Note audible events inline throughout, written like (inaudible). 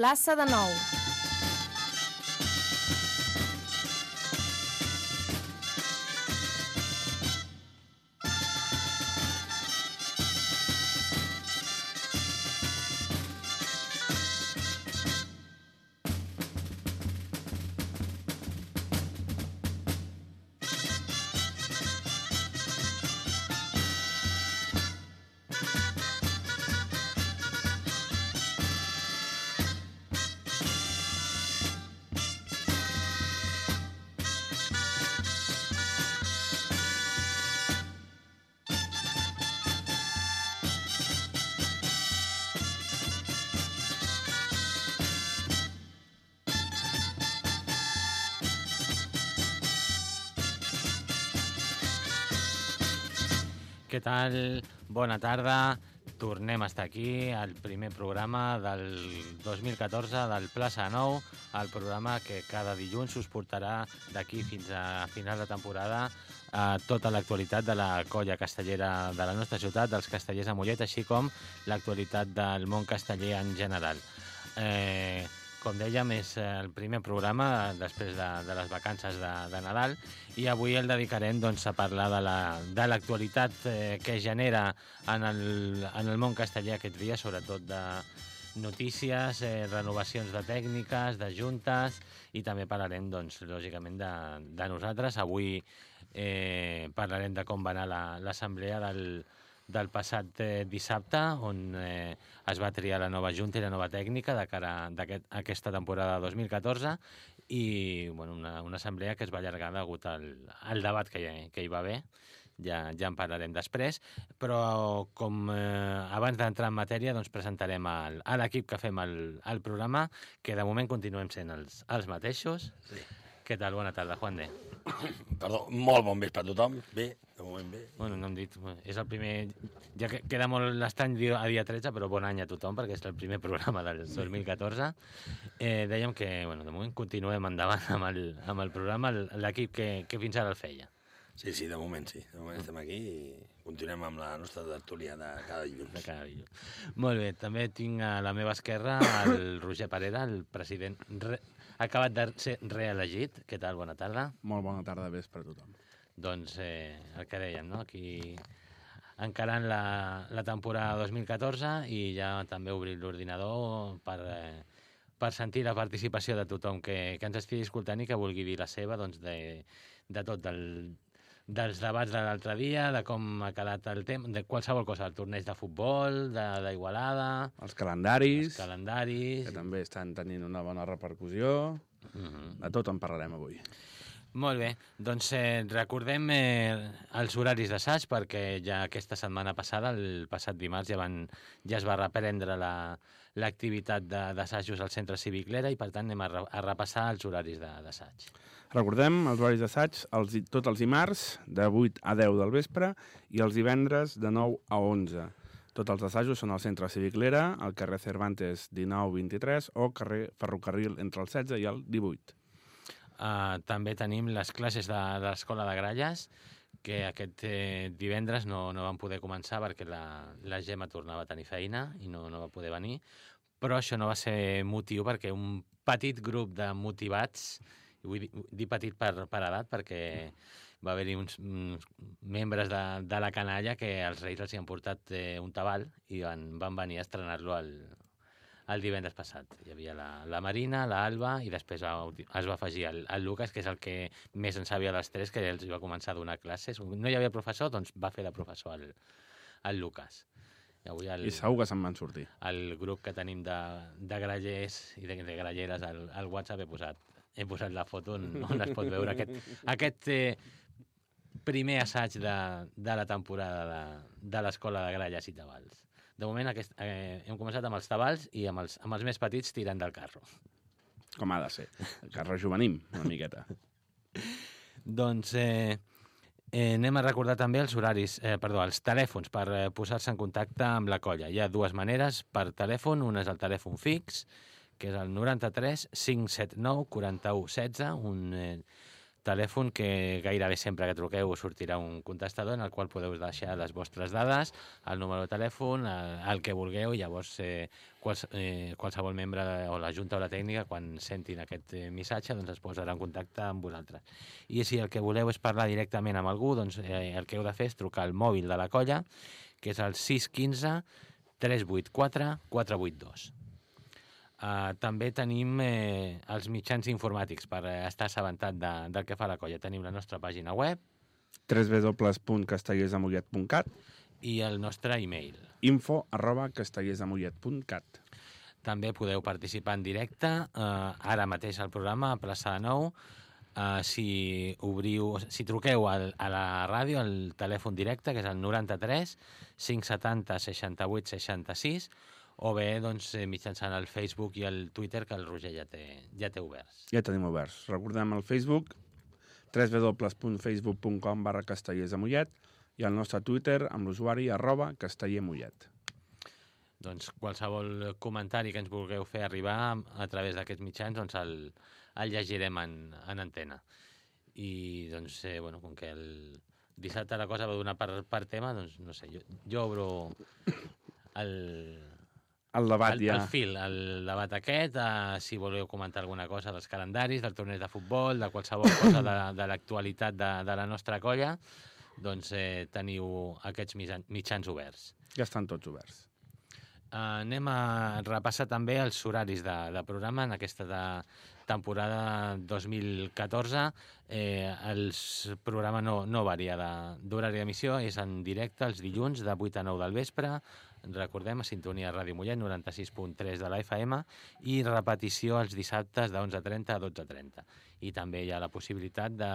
plaça de Nou. Què tal? Bona tarda. Tornem a estar aquí, al primer programa del 2014 del Plaça Nou, el programa que cada dilluns us portarà d'aquí fins a final de temporada a tota l'actualitat de la colla castellera de la nostra ciutat, dels castellers a Mollet, així com l'actualitat del món casteller en general. Eh, com dèiem, és el primer programa després de, de les vacances de, de Nadal i avui el dedicarem doncs, a parlar de l'actualitat la, de eh, que genera en el, en el món castellà aquest dia, sobretot de notícies, eh, renovacions de tècniques, de juntes i també parlarem, doncs, lògicament, de, de nosaltres. Avui eh, parlarem de com va anar l'assemblea la, del, del passat eh, dissabte, on eh, es va triar la nova junta i la nova tècnica de cara a aquest, aquesta temporada 2014 i bueno, una, una assemblea que es va allargar degut al, al debat que hi, que hi va haver ja, ja en parlarem després, però com eh, abans d'entrar en matèria doncs presentarem el, a l'equip que fem el, el programa, que de moment continuem sent els, els mateixos. Sí. Què tal? Bona tarda, Juan de. (coughs) Perdó, molt bon vespre a tothom. Bé, de moment bé. Bueno, no hem dit... És el primer... Ja que queda molt l'estrany a dia 13, però bon any a tothom, perquè és el primer (laughs) programa del 2014. Eh, dèiem que, bueno, de moment continuem endavant amb el, amb el programa, l'equip que, que fins ara el feia. Sí, sí, de moment sí. De moment estem aquí i continuem amb la nostra tertúlia de cada dilluns. De cada dilluns. Molt bé, també tinc a la meva esquerra el (coughs) Roger Parera, el president re, acabat de ser reelegit. Què tal? Bona tarda. Molt bona tarda, vespre a tothom. Doncs eh, el que dèiem, no? Aquí encarant la, la temporada 2014 i ja també obrir l'ordinador per, eh, per sentir la participació de tothom que, que ens estigui escoltant i que vulgui dir la seva doncs, de, de tot, del, dels debats de l'altre dia, de com ha quedat el tema, de qualsevol cosa, el torneig de futbol, d'Igualada... Els calendaris... Els calendaris... Que també estan tenint una bona repercussió. Uh -huh. De tot en parlarem avui. Molt bé, doncs eh, recordem eh, els horaris d'assaig perquè ja aquesta setmana passada, el passat dimarts, ja, van, ja es va reprendre l'activitat la, d'assajos al centre cívic Lera i per tant anem a, re, a repassar els horaris d'assaig. Recordem els horaris d'assaig els, tots els dimarts de 8 a 10 del vespre i els divendres de 9 a 11. Tots els assajos són al Centre Cívic Lera, al carrer Cervantes 19-23 o carrer Ferrocarril entre el 16 i el 18. Uh, també tenim les classes de, de l'Escola de Gralles, que aquest eh, divendres no, no van poder començar perquè la, la Gemma tornava a tenir feina i no, no va poder venir, però això no va ser motiu perquè un petit grup de motivats vull dir, dir petit per, per edat perquè va haver-hi uns, uns membres de, de la canalla que els Reis els hi han portat eh, un tabal i van, van venir a estrenar-lo el, el divendres passat. Hi havia la, la Marina, la Alba i després es va afegir el, el Lucas, que és el que més en sabia dels tres, que els va començar a donar classes. No hi havia professor, doncs va fer de professor el, el Lucas. I, avui el, I segur que se'n van sortir. El grup que tenim de, de grallers i de, de gralleres al, al WhatsApp he posat he posat la foto on, on es pot veure aquest, aquest eh, primer assaig de, de la temporada de, de l'Escola de Gralles i Tabals. De moment aquest, eh, hem començat amb els tabals i amb els, amb els més petits tirant del carro. Com ha de ser. El carro juvenim, una miqueta. (laughs) doncs eh, eh, anem a recordar també els horaris, eh, perdó, els telèfons per eh, posar-se en contacte amb la colla. Hi ha dues maneres per telèfon, una és el telèfon fix, que és el 93 579 41 16, un eh, telèfon que gairebé sempre que truqueu us sortirà un contestador en el qual podeu deixar les vostres dades, el número de telèfon, el, el que vulgueu, llavors eh, quals, eh, qualsevol membre de, o la Junta o la tècnica, quan sentin aquest eh, missatge, doncs es posarà en contacte amb vosaltres. I si el que voleu és parlar directament amb algú, doncs eh, el que heu de fer és trucar al mòbil de la colla, que és el 615 384 482. Uh, també tenim eh, els mitjans informàtics per eh, estar assabentat de, del que fa la colla. Tenim la nostra pàgina web www.castellersamollet.cat i el nostre e-mail. info arroba castellersamollet.cat També podeu participar en directe, eh, ara mateix al programa, a Plaça de Nou. Eh, si, obriu, si truqueu al, a la ràdio, al telèfon directe, que és el 93 570 68 66, o bé doncs, eh, mitjançant el Facebook i el Twitter, que el Roger ja té, ja té oberts. Ja tenim oberts. Recordem el Facebook, www.facebook.com barra castellersamollet i el nostre Twitter amb l'usuari arroba castellermollet. Doncs qualsevol comentari que ens vulgueu fer arribar a través d'aquests mitjans doncs el, el llegirem en, en antena. I doncs, eh, bueno, com que el dissabte la cosa va donar per, per tema, doncs no sé, jo, jo obro el, El debat el, ja... el fil, el debat aquest, eh, si voleu comentar alguna cosa dels calendaris, del torneig de futbol, de qualsevol cosa de, (coughs) de l'actualitat de, de la nostra colla, doncs eh, teniu aquests mitjans, mitjans oberts. Ja estan tots oberts. Uh, anem a repassar també els horaris de, de programa en aquesta de temporada 2014. Eh, el programa no, no varia de- d'horari d'emissió, és en directe els dilluns de 8 a 9 del vespre, recordem, a Sintonia Ràdio Mollet, 96.3 de la FM, i repetició els dissabtes de 11.30 a 12.30. I també hi ha la possibilitat de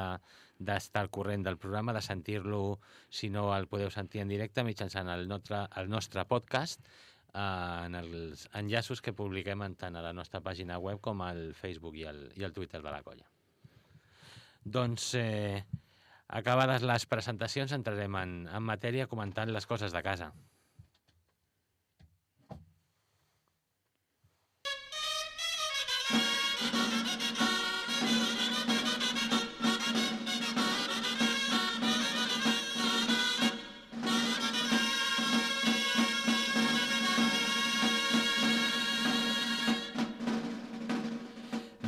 d'estar al corrent del programa, de sentir-lo, si no el podeu sentir en directe, mitjançant el nostre, el nostre podcast, eh, en els enllaços que publiquem tant a la nostra pàgina web com al Facebook i el, i el Twitter de la colla. Doncs, eh, acabades les presentacions, entrarem en, en matèria comentant les coses de casa.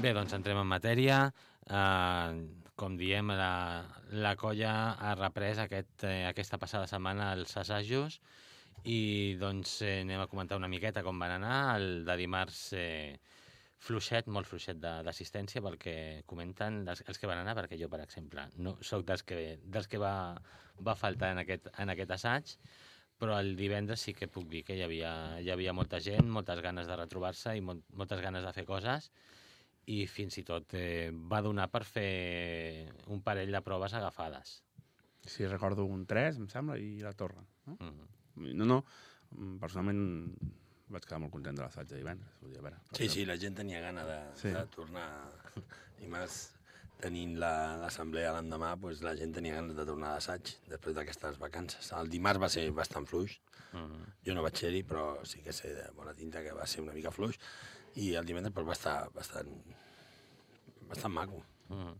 Bé, doncs entrem en matèria. Uh, com diem, la, la colla ha reprès aquest, eh, aquesta passada setmana els assajos i doncs eh, anem a comentar una miqueta com van anar. El de dimarts eh, fluixet, molt fluixet d'assistència pel que comenten els, els que van anar, perquè jo, per exemple, no sóc dels que, dels que va, va faltar en aquest, en aquest assaig, però el divendres sí que puc dir que hi havia, hi havia molta gent, moltes ganes de retrobar-se i molt, moltes ganes de fer coses i fins i tot eh, va donar per fer un parell de proves agafades. Si recordo un 3, em sembla, i la torre. No, Mm. no, no mm, personalment vaig quedar molt content de l'assaig de divendres. Vull dir, a veure, Sí, sí, la gent tenia gana de, Sí. sí. de tornar. I més tenint la- l'assemblea l'endemà, doncs la gent tenia ganes de tornar a l'assaig després d'aquestes vacances. El dimarts va ser bastant fluix. Mm. Jo no vaig ser-hi, però sí que sé de bona tinta que va ser una mica fluix. I el divendres doncs, va estar bastant, bastant maco. Mm.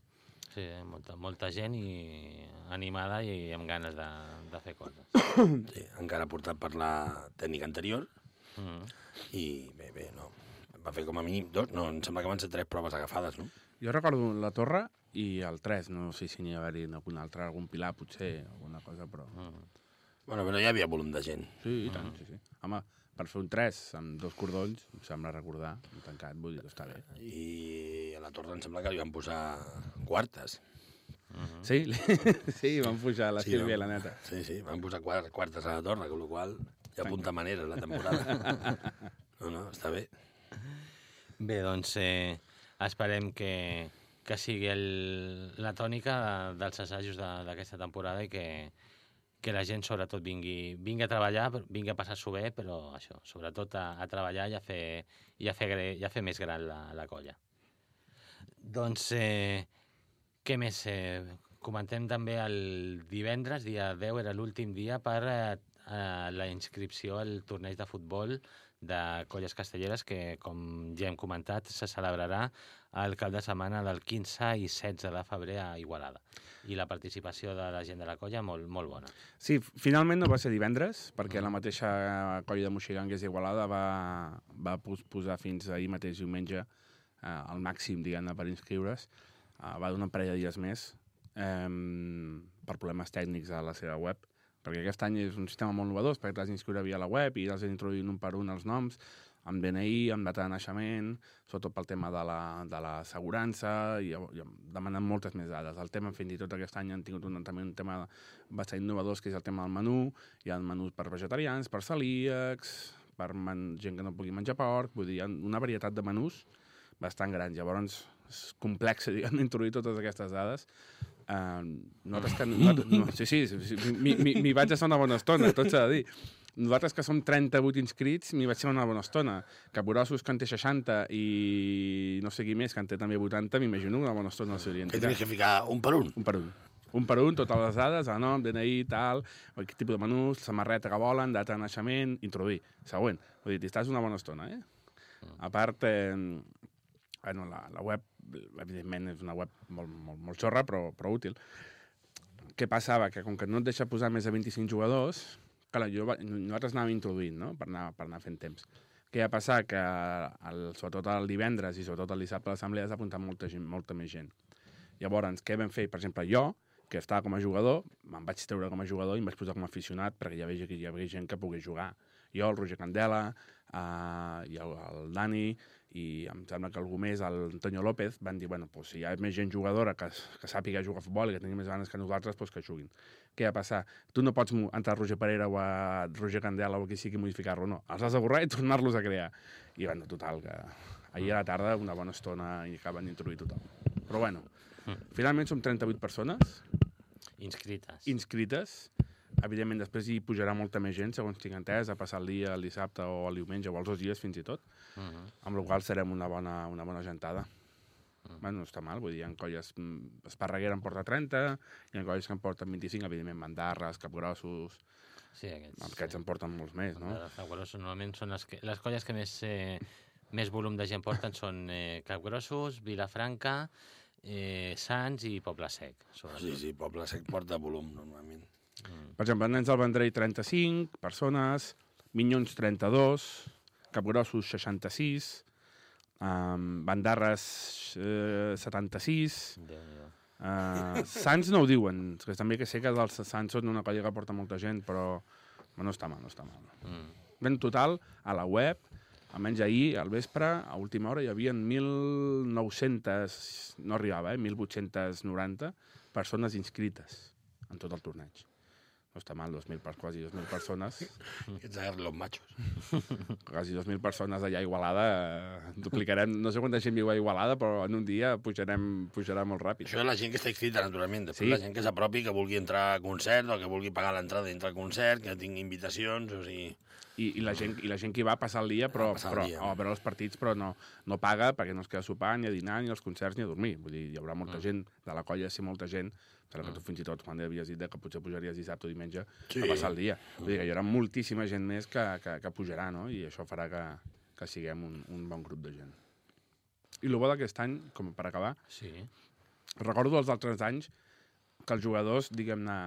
Sí, eh, molta, molta gent i animada i amb ganes de, de fer coses. (coughs) Sí, encara portat per la tècnica anterior Mm. i bé, bé, no. Va fer com a mínim dos, no, em sembla que van ser tres proves agafades, no? Jo recordo la torre i el 3, no sé si n'hi ha d'haver algun altre, algun pilar potser, alguna cosa, però... Mm. Bueno, però hi havia volum de gent. Sí, i tant, sí, sí. Home, per fer un 3 amb dos cordolls, em sembla recordar, un tancat, vull dir que està bé. I a la torre em sembla que li van posar quartes. Mm. Sí, (laughs) sí, van pujar la Sí, Sílvia i no? la neta. Sí, sí, van posar quart- quartes a la torre, amb la qual ja apunta maneres la temporada. (laughs) No, no, està bé. Bé, doncs eh, esperem que, que sigui el, la tònica de, dels assajos de- d'aquesta temporada i que, que la gent sobretot vingui, vingui a treballar, vingui a passar-s'ho bé, però això, sobretot a, a treballar i a fer, i a fer, i a fer més gran la, la colla. Doncs, eh, què més? Eh, comentem també el divendres, dia 10, era l'últim dia per eh, la inscripció al torneig de futbol de colles castelleres que, com ja hem comentat, se celebrarà el cap de setmana del 15 i 16 de febrer a Igualada. I la participació de la gent de la colla molt, molt bona. Sí, finalment no va ser divendres, perquè la mateixa colla de Moxigangues d'Igualada va, va pos posar fins ahir mateix diumenge eh, el màxim, diguem-ne, per inscriure's. Eh, va donar un parell de dies més eh, per problemes tècnics a la seva web, perquè aquest any és un sistema molt novedós, perquè t'has d'inscriure via la web i has d'introduir un per un els noms, amb DNI, amb data de naixement, sobretot pel tema de la, de i, i demanen moltes més dades. El tema, fins i tot aquest any han tingut un, també un tema bastant innovador, que és el tema del menú. Hi ha menús per vegetarians, per celíacs, per man, gent que no pugui menjar porc, vull dir, hi ha una varietat de menús bastant gran. Llavors, és complex, (laughs) diguem, introduir totes aquestes dades. Uh, nosaltres que... (laughs) Nosaltres, no, sí, sí, sí m'hi vaig estar una bona estona, tot s'ha de dir. Nosaltres, que som 38 inscrits, m'hi vaig ser una bona estona. Capgrossos, que en té 60, i no sé qui més, que en té també 80, m'imagino una bona estona al seu Que tenies que ficar un per un? Un per un. Un per un, totes les dades, el nom, DNI, tal, quin tipus de menús, samarreta que volen, data de naixement, introduir. Següent. Vull dir, estàs una bona estona, eh? A part, eh, bueno, la, la web, evidentment, és una web molt, molt, molt xorra, però, però útil. Què passava? Que com que no et deixa posar més de 25 jugadors, clar, jo, nosaltres anàvem introduint, no?, per anar, per anar fent temps. Què va passar? Que el, sobretot el divendres i sobretot el dissabte a l'assemblea has apuntat molta, gent, molta més gent. Llavors, què vam fer? Per exemple, jo, que estava com a jugador, me'n vaig treure com a jugador i em vaig posar com a aficionat perquè ja veia que hi havia gent que pogués jugar. Jo, el Roger Candela, eh, i el, el Dani, i em sembla que algú més, el Antonio López, van dir, bueno, pues, si hi ha més gent jugadora que, que sàpiga jugar a futbol i que tingui més ganes que nosaltres, pues, que juguin. Què va passar? Tu no pots entrar a Roger Pereira o a Roger Candela o qui sigui modificar-lo, no. Els has de borrar i tornar-los a crear. I, bueno, total, que ahir a la tarda, una bona estona, i acaben d'introduir tothom. Però, bueno, mm. finalment som 38 persones. Inscrites. Inscrites Evidentment, després hi pujarà molta més gent, segons tinc entès, a passar el dia el dissabte o el diumenge o els dos dies fins i tot, uh -huh. amb la qual serem una bona, una bona gentada. Uh -huh. Bueno, no està mal, vull dir, hi ha colles... Mm, Esparreguera en porta 30, hi ha colles que en porten 25, evidentment, Mandarres, Capgrossos... Sí, aquests... Aquests en porten molts més, no? Capgrossos normalment són les, que, les colles que més, eh, més volum de gent porten són eh, Capgrossos, Vilafranca, eh, Sants i Poble Sec. Sobretot. Sí, sí, Poble Sec porta volum, normalment. Mm. Per exemple, nens del Vendrell 35 persones, Minyons 32, Capgrossos 66, um, Bandarres eh, 76... Uh, Sants no ho diuen, que també que sé que els Sants són una colla que porta molta gent, però no està mal, no està mal. Mm. En total, a la web, almenys ahir, al vespre, a última hora, hi havia 1.900, no arribava, eh, 1.890 persones inscrites en tot el torneig no està mal, 2.000, quasi 2.000 persones. (laughs) Ets a los machos. (laughs) Quasi 2.000 persones allà a Igualada. Eh, duplicarem, no sé quanta gent viu a Igualada, però en un dia pujarem, pujarà molt ràpid. Això és la gent que està inscrita, naturalment. Després sí. la gent que s'apropi, que vulgui entrar a concert, o que vulgui pagar l'entrada dintre al concert, que tingui invitacions, o sigui... I, i, la gent, i la gent que hi va a passar el dia, però, ah, però, dia. a veure els partits, però no, no paga perquè no es queda sopar, ni a dinar, ni als concerts, ni a dormir. Vull dir, hi haurà molta mm. gent de la colla, si molta gent, però que tu fins i tot quan havies dit que potser pujaries dissabte o diumenge sí. a passar el dia. Vull dir que hi haurà moltíssima gent més que, que, que pujarà, no? I això farà que, que siguem un, un bon grup de gent. I el bo d'aquest any, com per acabar, sí. recordo els altres anys que els jugadors, diguem-ne,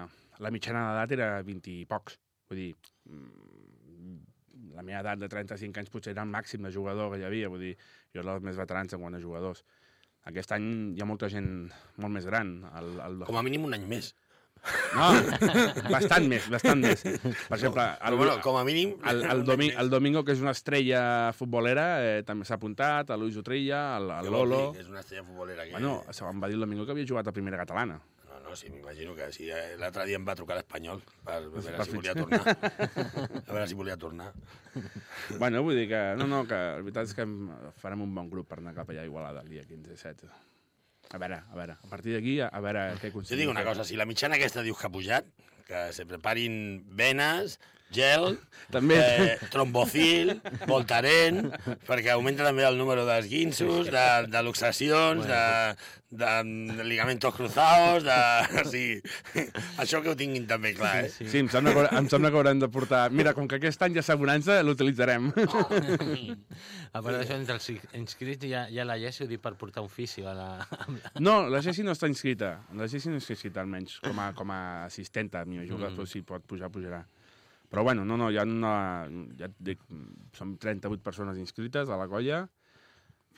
la mitjana d'edat era 20 i pocs. Vull dir, mm, la meva edat de 35 anys potser era el màxim de jugador que hi havia, vull dir, jo era els més veterans en quant a jugadors. Aquest any hi ha molta gent molt més gran. El, el... Com a mínim un any més. No, (laughs) bastant més, bastant més. Per exemple, el, bueno, com a mínim... El, el, domi, el Domingo, que és una estrella futbolera, eh, també s'ha apuntat, el Luis Utrilla, el Lolo... És una estrella futbolera. Que... Bueno, em va dir el Domingo que havia jugat a primera catalana. No, sí, m'imagino que sí. Eh, l'altre dia em va trucar l'Espanyol per, per veure si volia tornar. (laughs) a veure si volia tornar. Bueno, vull dir que... No, no, que la veritat és que farem un bon grup per anar cap allà a Igualada el dia 15 7. A veure, a veure, a partir d'aquí, a veure què aconseguim. Jo dic una cosa, si la mitjana aquesta dius que ha pujat, que se preparin venes gel, També. eh, trombocil, voltaren, perquè augmenta també el número d'esguinços, de, de luxacions, de, de, de ligamentos cruzados, de... (laughs) Sí, això que ho tinguin també clar, eh? Sí, em sembla, que, em sembla que haurem de portar... Mira, com que aquest any hi ha assegurança, l'utilitzarem. (laughs) (laughs) A part d'això, entre els inscrits hi ha, hi ha la Jessi, ho dic per portar un fisio a la... No, la Jessi no està inscrita. La Jessi no està inscrita, almenys, com a, com a assistenta. M'imagino que mm. si pot pujar, pujarà. Però bueno, no, no, hi ha una... Ja et dic, som 38 persones inscrites a la colla,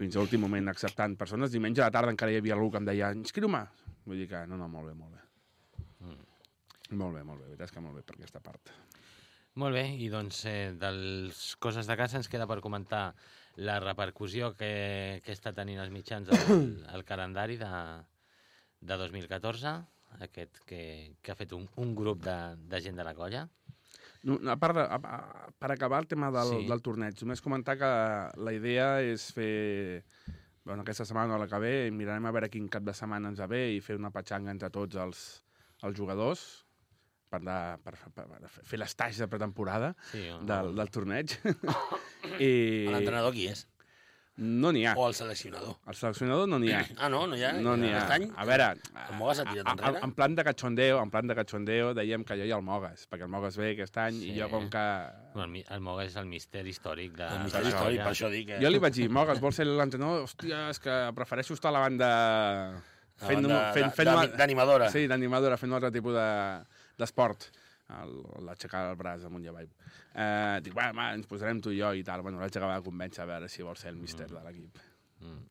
fins a l'últim moment acceptant persones. Diumenge a la tarda encara hi havia algú que em deia inscriu-me. Vull dir que no, no, molt bé, molt bé. Molt bé, molt bé, veritat és que molt bé per aquesta part. Molt bé, i doncs eh, dels coses de casa ens queda per comentar la repercussió que, que està tenint els mitjans el, el (coughs) calendari de, de 2014, aquest que, que ha fet un, un grup de, de gent de la colla. No, a part de, a, a, per acabar el tema del, Sí. del torneig, només comentar que la idea és fer... Bueno, aquesta setmana no la que ve, mirarem a veure quin cap de setmana ens bé i fer una petxanga entre tots els, els jugadors per, de, per, per, per fer l'estatge de pretemporada Sí, o- del, del torneig. (coughs) I L'entrenador qui és? No n'hi ha. O el seleccionador? El seleccionador no n'hi ha. Ah, no, no hi ha? No n'hi ha. Any? A veure, El Mogas s'ha tirat a- a- enrere? en plan de cachondeo, en plan de cachondeo, dèiem que jo i el Mogas, perquè el Mogas ve aquest any Sí. i jo com que el, el Moga és el misteri històric de... El la històric, per això dic que... Jo li vaig dir, Mogas, vols ser l'entrenador? Hòstia, és que prefereixo estar a la banda... La Fent, banda fent, de- fent, una- d'animadora. Sí, d'animadora, fent un altre tipus de- d'esport. De, L'aixecar el braç amunt i avall. Eh, dic, va, va, ens posarem tu i jo i tal. Bueno, l'haig acabat de convèncer a veure si vol ser el míster de l'equip. Mm.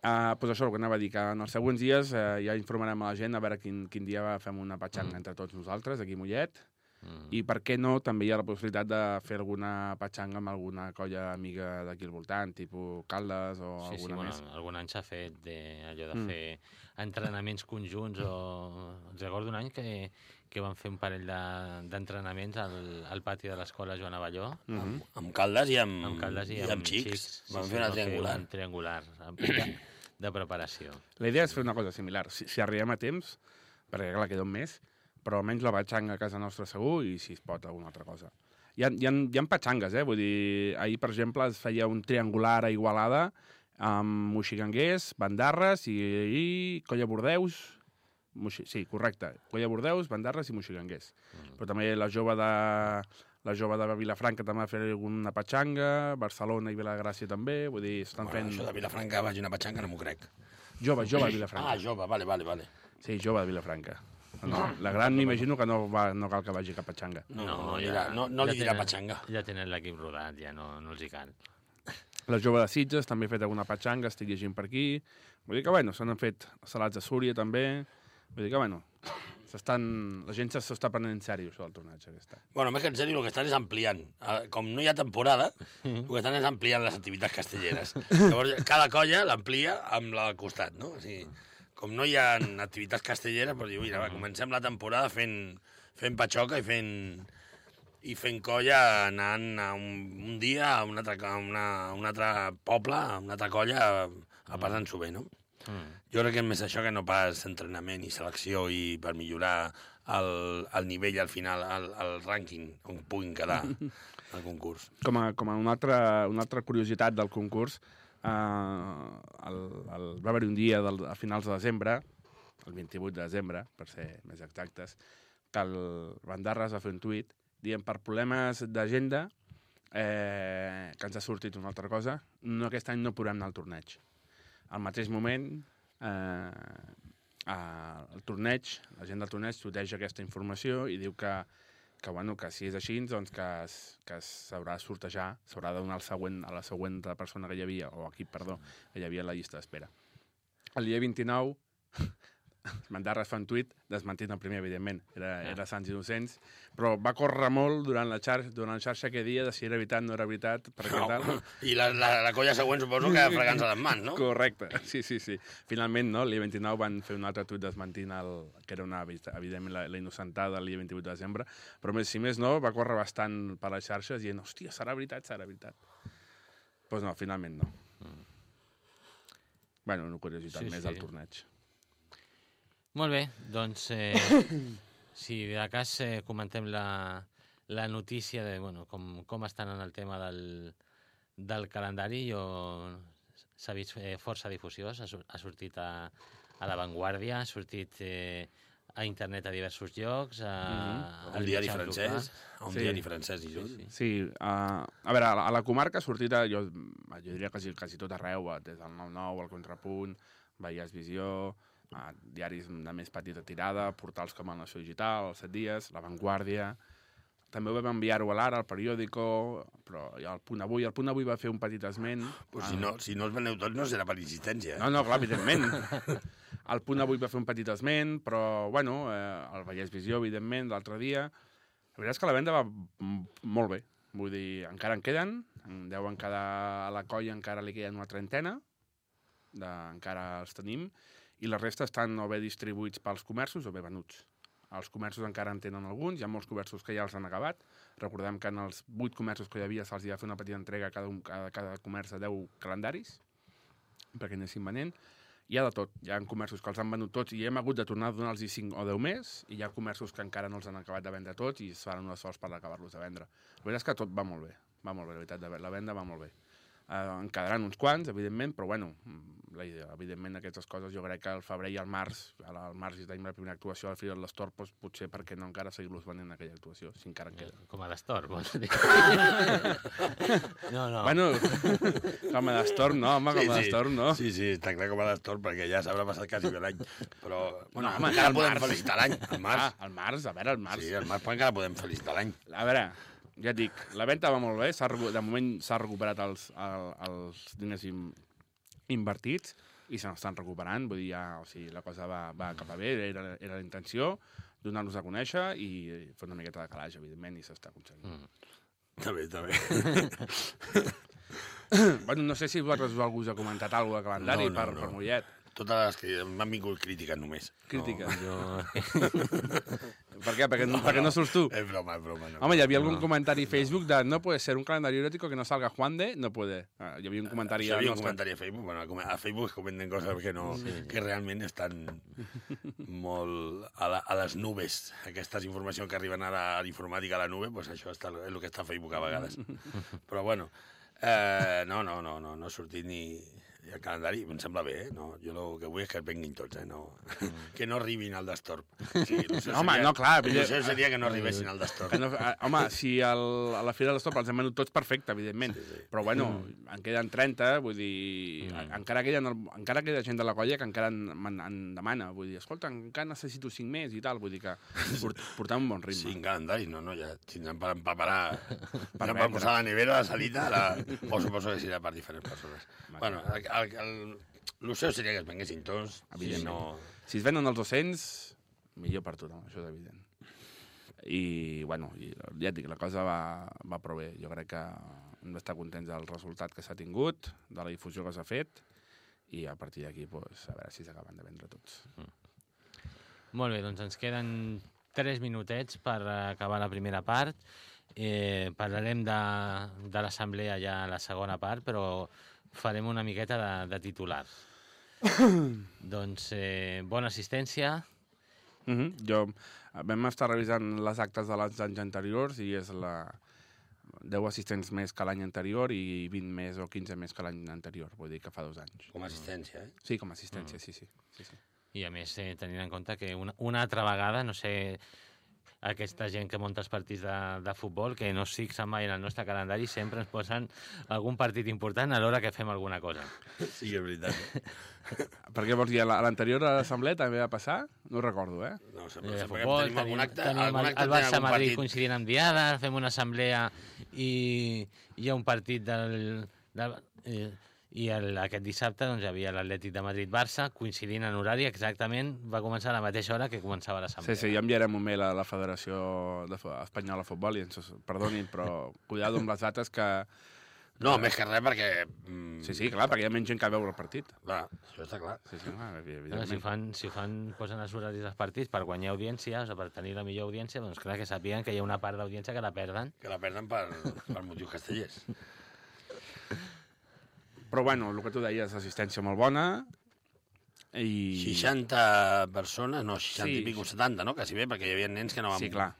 Uh, pues això, el que anava a dir, que en els següents dies uh, ja informarem a la gent a veure quin, quin dia fem una petxanga entre tots nosaltres, aquí a Mollet, Mm. i per què no, també hi ha la possibilitat de fer alguna petxanga amb alguna colla amiga d'aquí al voltant, tipus Caldes o Sí, sí, alguna bueno, més. algun any s'ha fet de, allò de Mm. fer entrenaments conjunts o... Recordo un any que, que van fer un parell de- d'entrenaments al, al pati de l'escola Joan Avelló, Mm -hmm. Amb, amb Caldes i amb, amb Caldes i, i amb xics. Sí, Van sí, fer una triangular. un triangular amb- de, de preparació. La idea és fer una cosa similar. Si, si arribem a temps, perquè clar, queda un mes, però almenys la petxanga a casa nostra segur i si es pot alguna altra cosa. Hi ha, hi ha, hi ha petxangues, eh? Vull dir, ahir, per exemple, es feia un triangular a Igualada amb Moixiganguers, Bandarres i, i Colla Bordeus. Moixi, sí, correcte. Colla Bordeus, Bandarres i Moixiganguers. Mm. Però també la jove de la jove de Vilafranca també va fer alguna petxanga, Barcelona i Vilagràcia també, vull dir, estan Bueno, fent... això de Vilafranca vagi una petxanca, no m'ho crec. Jove, jove de Vilafranca. Ah, jove, vale, vale, vale. Sí, jove de Vilafranca. No, la gran m'imagino que no, va, no cal que vagi cap a Xanga. No, no, no, dirà, no, no li dirà tenen- petxanga. Ja tenen l'equip rodat, ja no, no els hi cal. La jove de Sitges també ha fet alguna petxanga, estic llegint per aquí. Vull dir que, bueno, se n'han fet salats de Súria també. Vull dir que, bueno, s'estan... la gent s'està prenent en sèrio això del torneig aquest. Bueno, més que en sèrio, el que estan és ampliant. Eh, Com no hi ha temporada, el que estan és ampliant les activitats castelleres. Llavors, cada colla l'amplia amb la del costat, no? O sigui, com no hi ha activitats castelleres, doncs diu, mira, va, comencem la temporada fent, fent patxoca i fent, i fent colla anant a un, un dia a un altre, a una, a un altre poble, a una altra colla, a, a passar-s'ho bé, no? Mm. Jo crec que és més això que no pas entrenament i selecció i per millorar el, el nivell al final, el, el rànquing on puguin quedar (laughs) al concurs. Com a, com a una, altra, una altra curiositat del concurs, eh, el, el, va haver un dia del, a finals de desembre, el 28 de desembre, per ser més exactes, que el Bandarres va fer un tuit dient per problemes d'agenda eh, que ens ha sortit una altra cosa, no, aquest any no podrem anar al torneig. Al mateix moment, eh, eh, el torneig, la gent del torneig tuteja aquesta informació i diu que, que, bueno, que si és així, doncs que, que s'haurà de sortejar, s'haurà de donar següent, a la següent persona que hi havia, o equip, perdó, que hi havia la llista d'espera. El dia 29, Mandarres fa un tuit desmentint el primer, evidentment. Era, Ah. era Sants Innocents. Però va córrer molt durant la xarxa, durant la xarxa aquell dia de si era veritat, no era veritat, per què tal. (laughs) I la, la, la colla següent suposo que fregant-se les mans, no? Correcte, (laughs) sí, sí, sí. Finalment, no, l'IA 29 van fer un altre tuit desmentint el, que era una, evidentment la, la innocentada l'IA 28 de desembre, però més, si més no, va córrer bastant per les xarxes dient, hòstia, serà veritat, serà veritat. Doncs pues no, finalment no. Mm. Bueno, una curiositat sí, més sí. del torneig. Molt bé, doncs, eh, (coughs) si de cas eh, comentem la, la notícia de bueno, com, com estan en el tema del, del calendari. Jo s'ha vist eh, força difusió, ha, ha sortit a, a l'avantguàrdia, ha sortit eh, a internet a diversos llocs, a, Un als diari mitjans francès, un Sí. diari francès i tot. Sí, sí. Sí, uh, a veure, a la, a la comarca ha sortit, a, jo, jo diria quasi, quasi tot arreu, des del 9-9, el Contrapunt, Vallès Visió, uh, diaris de més petita tirada, portals com el Nació Digital, els Set Dies, La Vanguardia... També ho vam enviar-ho a l'Ara, al periòdico, però al Punt Avui. El Punt Avui va fer un petit esment. Pues si, no, si no els veneu tots no serà per insistència. No, no, clar, evidentment. (laughs) El Punt Avui va fer un petit esment, però, bueno, eh, el Vallès Visió, evidentment, l'altre dia. La veritat és que la venda va molt bé. Vull dir, encara en queden, en deuen quedar a la colla, encara li queden una trentena, de, encara els tenim, i la resta estan o bé distribuïts pels comerços o bé venuts. Els comerços encara en tenen alguns, hi ha molts comerços que ja els han acabat. Recordem que en els vuit comerços que hi havia se'ls va fer una petita entrega a cada, un, cada, cada comerç de 10 calendaris, perquè anessin venent. Hi ha de tot. Hi ha comerços que els han venut tots i hem hagut de tornar a donar-los 5 o 10 més, i hi ha comerços que encara no els han acabat de vendre tots i es faran un esforç per acabar-los de vendre. La veritat és que tot va molt bé. Va molt bé, la veritat, la venda va molt bé. Uh, en quedaran uns quants, evidentment, però bueno, mm, la idea, evidentment aquestes coses jo crec que al febrer i al març, ara al març i tenim la primera actuació al Fira de l'Estor, doncs potser perquè no encara seguir-los venent aquella actuació, si encara en queda. Com a d'estor, vols dir. no, no. Bueno, com a d'Estor no, home, com a d'Estor no. Sí, sí, està clar com a d'Estor, perquè ja s'haurà passat quasi bé l'any. Però, bueno, home, encara al podem març. felicitar l'any, al març. Ah, al març, a veure, al març. Sí, al març però encara podem felicitar l'any. A veure, ja et dic, la venda va molt bé, de moment s'ha recuperat els, el, els diners in, invertits i se n'estan recuperant, vull dir, ja, o sigui, la cosa va, va cap a bé, era, era la intenció, donar-nos a conèixer i fer una miqueta de calaix, evidentment, i s'està aconseguint. Mm. Està bé, està bé. (laughs) bueno, no sé si vosaltres algú us ha comentat alguna cosa de calendari No, no, per, no. per Mollet. Totes les que m'han vingut crítiques només. Crítica. (laughs) Jo... (laughs) Per què? Perquè, no, perquè no surts tu? És broma, és broma. No. Home, hi havia algun comentari a Facebook de no puede ser un calendario erótico que no salga Juan de, no puede. Ah, hi havia un comentari Hi havia un comentari a Facebook, bueno, a Facebook es comenten coses que, no, sí. que realment estan molt a, la, a les nubes. Aquestes informacions que arriben ara a l'informàtica a la nube, pues això està, és el que està a Facebook a vegades. (laughs) Però bueno, eh, no, no, no, no, no ha sortit ni, ni el calendari, em sembla bé, eh? No, jo el que vull és que venguin tots, eh? No, (laughs) que no arribin al Destorb. Sí, (laughs) Home, seria- no, clar, Il·lusió seria que no arribessin al Destorb. no, ah, home, si el, a la Fira de l'Estop els hem venut tots, perfecte, evidentment. Sí, sí. Però, bueno, en queden 30, vull dir... Mm. Encara, queden, encara queda gent de la colla que encara en, en, en demana. Vull dir, escolta, encara necessito 5 més i tal. Vull dir que port, (laughs) portem un bon ritme. Cinc calendaris, no, no, ja tindran per empaparar, per, per vendre. posar la nevera, la salita, la... o suposo que serà per diferents persones. bueno, el, el, el, el seu seria que es venguessin tots, si Evidentment. no... Si es venen els 200, millor per tothom, això és evident. I, bueno, i, ja et dic, la cosa va, va prou bé. Jo crec que hem d'estar contents del resultat que s'ha tingut, de la difusió que s'ha fet, i a partir d'aquí, pues, a veure si s'acaben de vendre tots. Molt bé, doncs ens queden 3 minutets per acabar la primera part. Eh, parlarem de, de l'assemblea ja a la segona part, però farem una miqueta de, de titulars. (coughs) doncs eh, bona assistència. Mm -hmm. Jo vam estar revisant les actes de les anys anteriors i és la 10 assistents més que l'any anterior i 20 més o 15 més que l'any anterior, vull dir que fa dos anys. Com a assistència, eh? Sí, com a assistència, sí, sí. sí, sí. I a més, eh, tenint en compte que una, una altra vegada, no sé, aquesta gent que munta els partits de, de futbol, que no es fixen mai en el nostre calendari, sempre ens posen algun partit important a l'hora que fem alguna cosa. Sí, és veritat. Per què vols dir, a la- a l'anterior a l'assemblea també va passar? No ho recordo, eh? No, Eh, sempre, de sempre que futbol, tenim algun acte, tenim algun el, acte el algun Barça-Madrid partit. coincidint amb Diada, fem una assemblea i hi ha un partit del... del eh, i el, aquest dissabte doncs, hi havia l'Atlètic de Madrid-Barça, coincidint en horari exactament, va començar a la mateixa hora que començava Sí, l'assemblea. sí, ja enviarem un mail a la Federació de, Espanyola de Futbol i ens perdonin, però (laughs) cuidado amb les dates que... No, més que res perquè... Mm, Sí, sí, clar, perquè hi ha menys gent que veu el partit. Clar, això està clar. Sí, sí, clar, No, si, fan, si fan, posen els horaris dels partits per guanyar audiència, o sigui, per tenir la millor audiència, doncs clar que sàpiguen que hi ha una part d'audiència que la perden. Que la perden per, per motius castellers. (laughs) Però, bueno, el que tu deies, assistència molt bona i... 60 persones, no, 60 Sí. i pico, 70, no? Quasi bé, perquè hi havia nens que no van... Sí, clar.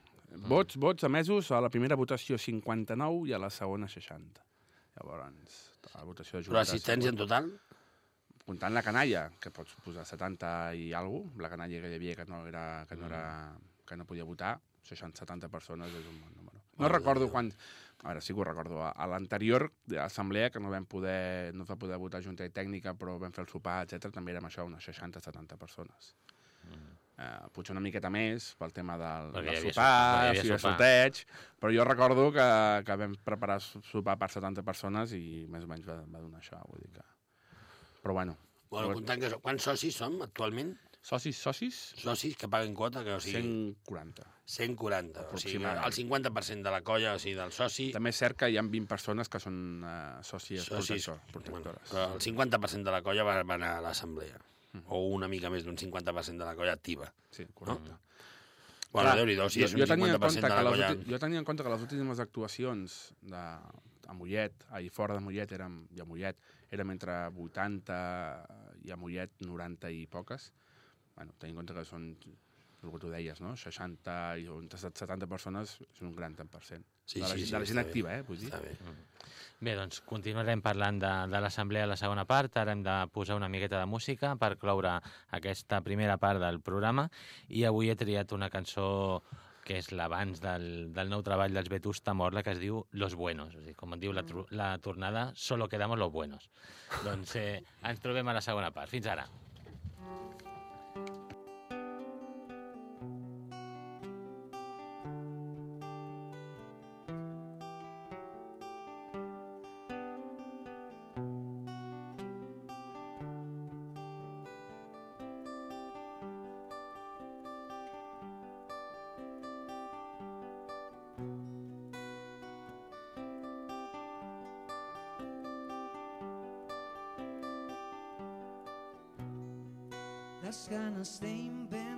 Vots, vots emesos a la primera votació 59 i a la segona 60. Llavors, a la votació de Però assistència en total? Comptant la canalla, que pots posar 70 i alguna la canalla que hi havia que no, era, que no, era, que no podia votar, 60-70 persones és un bon número. No de recordo Déu. Quan... A veure, sí que ho recordo. A, a l'anterior assemblea, que no vam poder, no es va poder votar junta i tècnica, però vam fer el sopar, etc també érem això, unes 60-70 persones. Eh, potser una miqueta més pel tema del, Perquè del sopar, so- perquè hi hi havia havia sopar. sorteig, però jo recordo que, que vam preparar so- sopar per 70 persones i més o menys va, va donar això, vull dir que... Però bueno, Bueno, comptant que... Quants socis som actualment? Socis, socis, Socis que paguen quota, que o sigui... 140. 140. O sigui, Aproximadament. el 50% de la colla, o sigui, del soci... També és cert que hi ha 20 persones que són uh, socis, socis protector, bueno, protectores. però el 50% de la colla va, va anar a l'assemblea. O una mica més d'un 50% de la colla activa. Sí, correcte. Bueno, Clar, Déu-n'hi-do, si és jo, un jo, tenia en 50% compte de la colla... jo tenia en compte que les últimes actuacions de, a Mollet, ahir fora de Mollet, érem, i a Mollet, érem entre 80 i a Mollet 90 i poques. Bueno, tenint en compte que són el que tu deies, no? 60 i entre 70 persones és un gran tant per cent. Sí, de la, sí, gent- sí, de la gent està bé. activa, eh? Vull dir. Està bé. Bé, doncs continuarem parlant de, de l'assemblea a la segona part. Ara hem de posar una miqueta de música per cloure aquesta primera part del programa i avui he triat una cançó que és l'abans del, del nou treball dels Vetusta Morla, que es diu Los Buenos. O sigui, com en diu la, la tornada, solo quedamos los buenos. (laughs) doncs eh, ens trobem a la segona part. Fins ara. Las ganas de inventar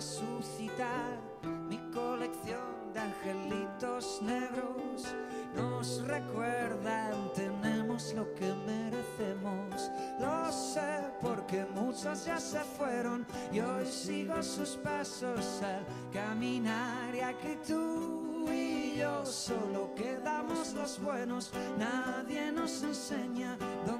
resucitar. Mi colección de angelitos negros nos recuerdan, tenemos lo que merecemos. Lo sé porque muchos ya se fueron y hoy sigo sus pasos al caminar y aquí tú y yo solo quedamos los buenos, nadie nos enseña dónde